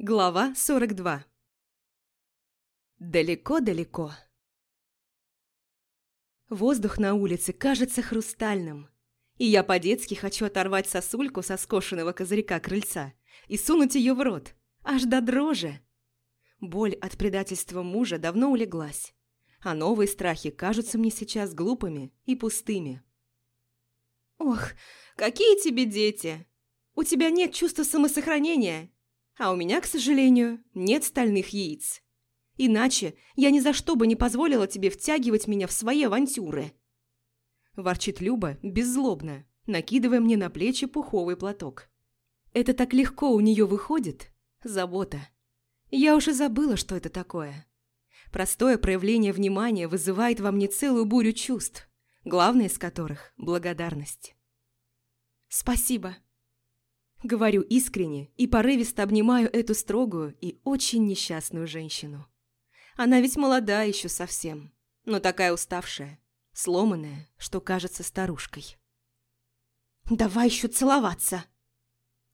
Глава 42 Далеко-далеко Воздух на улице кажется хрустальным, и я по-детски хочу оторвать сосульку со скошенного козырька крыльца и сунуть ее в рот, аж до дрожи. Боль от предательства мужа давно улеглась, а новые страхи кажутся мне сейчас глупыми и пустыми. «Ох, какие тебе дети! У тебя нет чувства самосохранения, а у меня, к сожалению, нет стальных яиц. Иначе я ни за что бы не позволила тебе втягивать меня в свои авантюры». Ворчит Люба беззлобно, накидывая мне на плечи пуховый платок. Это так легко у нее выходит. Забота. Я уже забыла, что это такое. Простое проявление внимания вызывает во мне целую бурю чувств, главное из которых – благодарность. «Спасибо», Говорю искренне и порывисто обнимаю эту строгую и очень несчастную женщину. Она ведь молода еще совсем, но такая уставшая, сломанная, что кажется старушкой. «Давай еще целоваться!»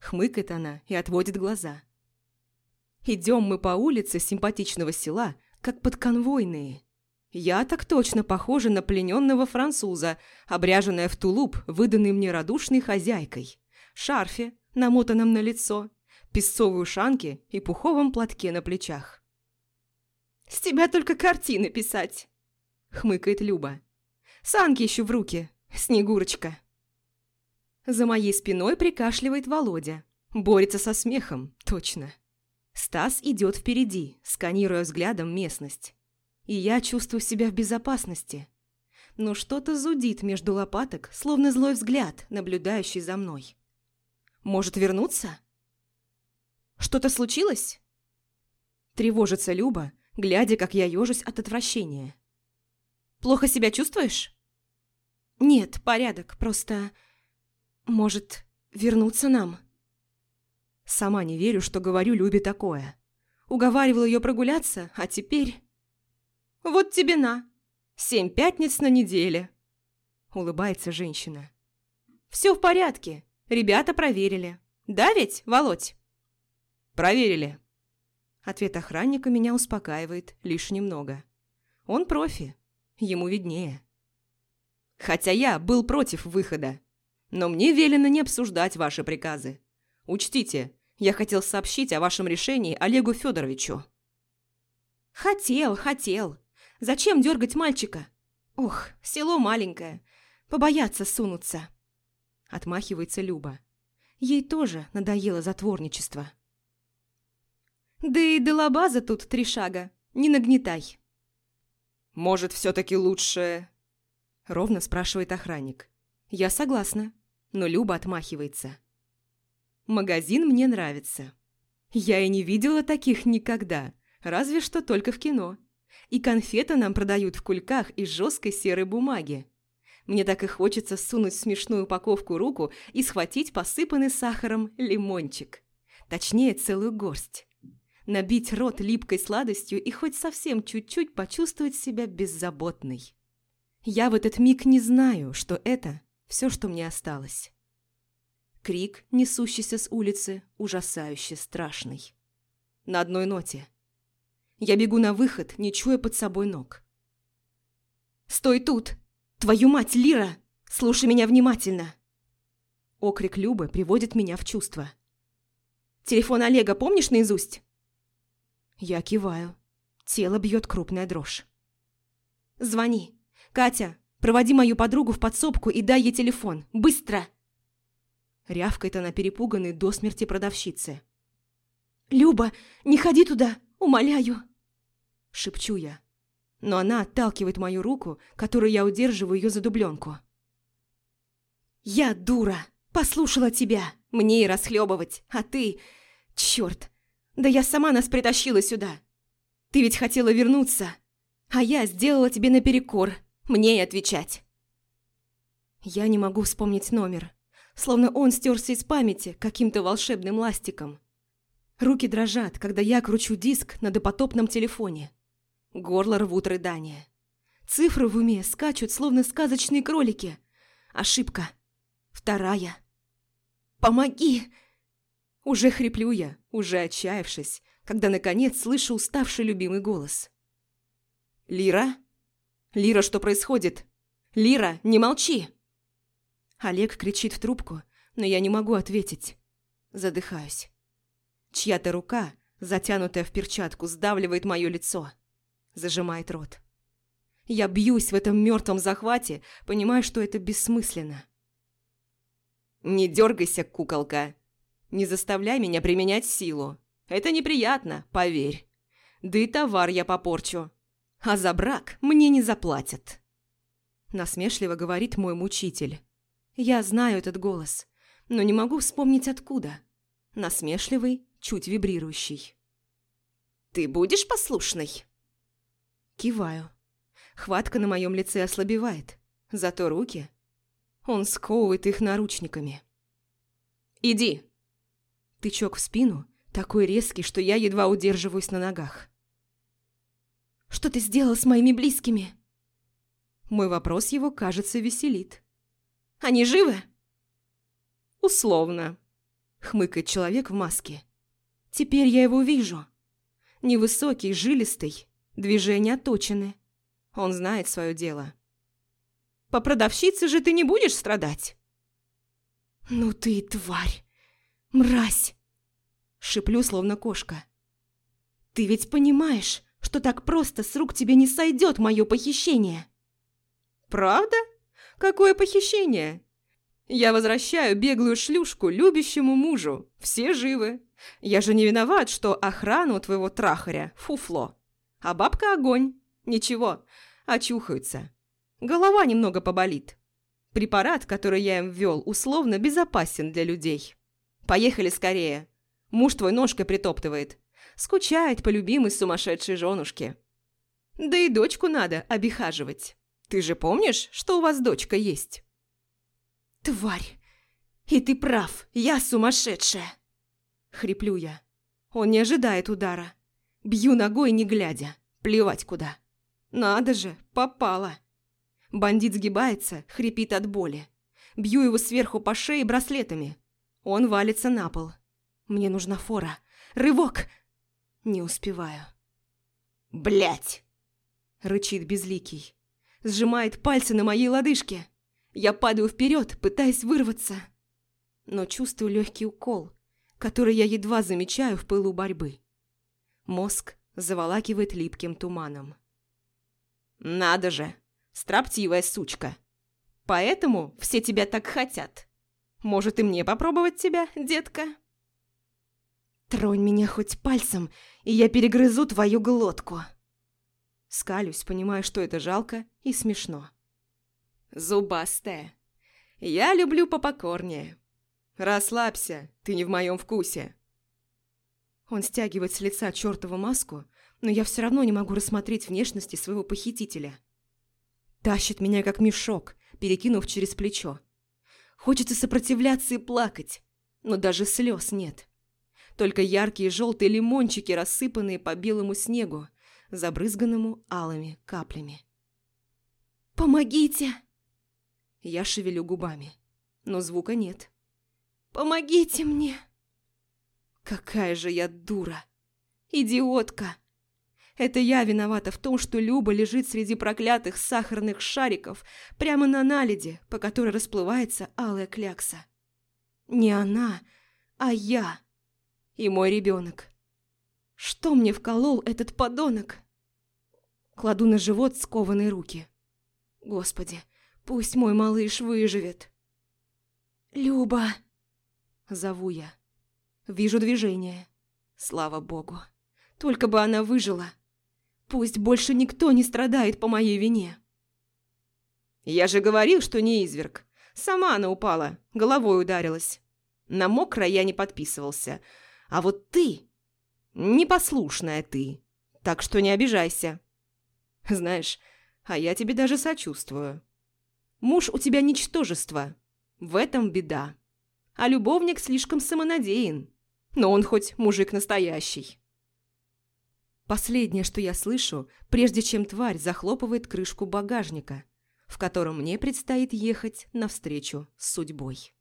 Хмыкает она и отводит глаза. Идем мы по улице симпатичного села, как подконвойные. Я так точно похожа на плененного француза, обряженная в тулуп, выданный мне радушной хозяйкой, шарфе, намотанном на лицо, песцовой ушанке и пуховом платке на плечах. «С тебя только картины писать!» — хмыкает Люба. «Санки еще в руки, Снегурочка!» За моей спиной прикашливает Володя. Борется со смехом, точно. Стас идет впереди, сканируя взглядом местность. И я чувствую себя в безопасности. Но что-то зудит между лопаток, словно злой взгляд, наблюдающий за мной. Может вернуться? Что-то случилось? Тревожится Люба, глядя, как я ежусь от отвращения. Плохо себя чувствуешь? Нет, порядок, просто... Может, вернуться нам? Сама не верю, что говорю Любе такое. Уговаривала ее прогуляться, а теперь... Вот тебе на. Семь пятниц на неделе. Улыбается женщина. Все в порядке. Ребята проверили. Да ведь, Володь?» «Проверили». Ответ охранника меня успокаивает лишь немного. Он профи. Ему виднее. Хотя я был против выхода. Но мне велено не обсуждать ваши приказы. Учтите, я хотел сообщить о вашем решении Олегу Федоровичу. Хотел, хотел. Зачем дергать мальчика? Ох, село маленькое. Побояться сунуться. Отмахивается Люба. Ей тоже надоело затворничество. Да и до лабаза тут три шага. Не нагнетай. Может, все-таки лучше... Ровно спрашивает охранник. Я согласна, но Люба отмахивается. Магазин мне нравится. Я и не видела таких никогда, разве что только в кино. И конфеты нам продают в кульках из жесткой серой бумаги. Мне так и хочется сунуть в смешную упаковку руку и схватить посыпанный сахаром лимончик. Точнее, целую горсть. Набить рот липкой сладостью и хоть совсем чуть-чуть почувствовать себя беззаботной. Я в этот миг не знаю, что это все, что мне осталось. Крик, несущийся с улицы, ужасающе страшный. На одной ноте. Я бегу на выход, не чуя под собой ног. «Стой тут!» «Твою мать, Лира! Слушай меня внимательно!» Окрик Любы приводит меня в чувство. «Телефон Олега помнишь наизусть?» Я киваю. Тело бьет крупная дрожь. «Звони. Катя, проводи мою подругу в подсобку и дай ей телефон. Быстро!» Рявкает она перепуганной до смерти продавщицы. «Люба, не ходи туда, умоляю!» Шепчу я но она отталкивает мою руку, которую я удерживаю ее за дубленку. «Я дура! Послушала тебя! Мне и расхлебывать, а ты... Черт! Да я сама нас притащила сюда! Ты ведь хотела вернуться, а я сделала тебе наперекор, мне и отвечать!» Я не могу вспомнить номер, словно он стерся из памяти каким-то волшебным ластиком. Руки дрожат, когда я кручу диск на допотопном телефоне. Горло рвут рыдания. Цифры в уме скачут, словно сказочные кролики. Ошибка. Вторая. «Помоги!» Уже хриплю я, уже отчаявшись, когда наконец слышу уставший любимый голос. «Лира? Лира, что происходит? Лира, не молчи!» Олег кричит в трубку, но я не могу ответить. Задыхаюсь. Чья-то рука, затянутая в перчатку, сдавливает мое лицо. Зажимает рот. Я бьюсь в этом мертвом захвате, понимая, что это бессмысленно. «Не дергайся, куколка. Не заставляй меня применять силу. Это неприятно, поверь. Да и товар я попорчу. А за брак мне не заплатят». Насмешливо говорит мой мучитель. Я знаю этот голос, но не могу вспомнить откуда. Насмешливый, чуть вибрирующий. «Ты будешь послушной?» Киваю. Хватка на моем лице ослабевает, зато руки... Он сковывает их наручниками. «Иди!» Тычок в спину, такой резкий, что я едва удерживаюсь на ногах. «Что ты сделал с моими близкими?» Мой вопрос его, кажется, веселит. «Они живы?» «Условно», — хмыкает человек в маске. «Теперь я его вижу. Невысокий, жилистый, движения точены. Он знает свое дело. По продавщице же ты не будешь страдать?» «Ну ты тварь! Мразь!» Шиплю, словно кошка. «Ты ведь понимаешь, что так просто с рук тебе не сойдет мое похищение?» «Правда? Какое похищение?» «Я возвращаю беглую шлюшку любящему мужу. Все живы. Я же не виноват, что охрана у твоего трахаря – фуфло. А бабка – огонь. Ничего, очухаются. Голова немного поболит. Препарат, который я им ввел, условно безопасен для людей. Поехали скорее. Муж твой ножкой притоптывает. Скучает по любимой сумасшедшей женушке. Да и дочку надо обихаживать. Ты же помнишь, что у вас дочка есть? Тварь! И ты прав, я сумасшедшая! Хриплю я. Он не ожидает удара. Бью ногой, не глядя. Плевать куда. Надо же, попала. Бандит сгибается, хрипит от боли. Бью его сверху по шее браслетами. Он валится на пол. Мне нужна фора. Рывок! Не успеваю. Блять! Рычит безликий. Сжимает пальцы на моей лодыжке. Я падаю вперед, пытаясь вырваться. Но чувствую легкий укол, который я едва замечаю в пылу борьбы. Мозг заволакивает липким туманом. «Надо же, строптивая сучка! Поэтому все тебя так хотят. Может, и мне попробовать тебя, детка?» «Тронь меня хоть пальцем, и я перегрызу твою глотку!» Скалюсь, понимая, что это жалко и смешно. «Зубастая, я люблю попокорнее. Расслабься, ты не в моем вкусе». Он стягивает с лица чертову маску, но я все равно не могу рассмотреть внешности своего похитителя. Тащит меня как мешок, перекинув через плечо. Хочется сопротивляться и плакать, но даже слез нет. Только яркие желтые лимончики, рассыпанные по белому снегу, забрызганному алыми каплями. «Помогите!» Я шевелю губами, но звука нет. «Помогите мне!» Какая же я дура! Идиотка! Это я виновата в том, что Люба лежит среди проклятых сахарных шариков прямо на наледи, по которой расплывается алая клякса. Не она, а я и мой ребенок. Что мне вколол этот подонок? Кладу на живот скованные руки. Господи, пусть мой малыш выживет. «Люба!» – зову я. Вижу движение. Слава богу. Только бы она выжила. Пусть больше никто не страдает по моей вине. Я же говорил, что не изверг. Сама она упала, головой ударилась. На мокро я не подписывался. А вот ты... Непослушная ты. Так что не обижайся. Знаешь, а я тебе даже сочувствую. Муж у тебя ничтожество. В этом беда. А любовник слишком самонадеян но он хоть мужик настоящий. Последнее, что я слышу, прежде чем тварь захлопывает крышку багажника, в котором мне предстоит ехать навстречу с судьбой.